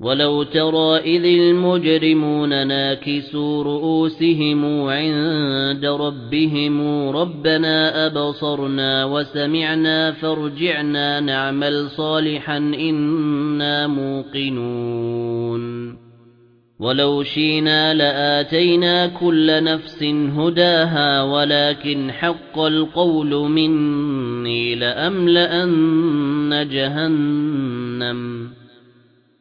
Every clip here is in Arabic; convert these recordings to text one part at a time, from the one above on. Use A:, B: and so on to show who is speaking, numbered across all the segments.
A: وَلَوْ تَرَى إِذِ الْمُجْرِمُونَ نَاكِسُو رُءُوسِهِمْ عِندَ رَبِّهِمْ رَبَّنَا أَبْصَرْنَا وَسَمِعْنَا فَارْجِعْنَا نَعْمَلْ صَالِحًا إِنَّا مُوقِنُونَ وَلَوْ شِئْنَا لَآتَيْنَا كُلَّ نَفْسٍ هُدَاهَا وَلَكِنْ حَقَّ الْقَوْلُ مِنِّي لَأَمْلَأَنَّ جَهَنَّمَ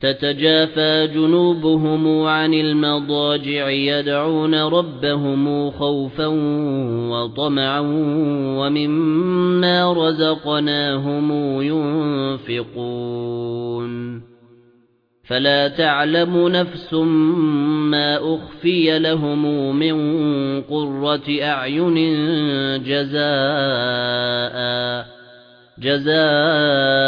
A: تَتَجَافَى جُنُوبُهُمْ عَنِ الْمَضَاجِعِ يَدْعُونَ رَبَّهُمْ خَوْفًا وَطَمَعًا وَمِمَّا رَزَقْنَاهُمْ يُنْفِقُونَ. فَلَا تَعْلَمُ نَفْسٌ مَا أُخْفِيَ لَهُم مِّن قُرَّةِ أَعْيُنٍ جَزَاءً جَزَاءً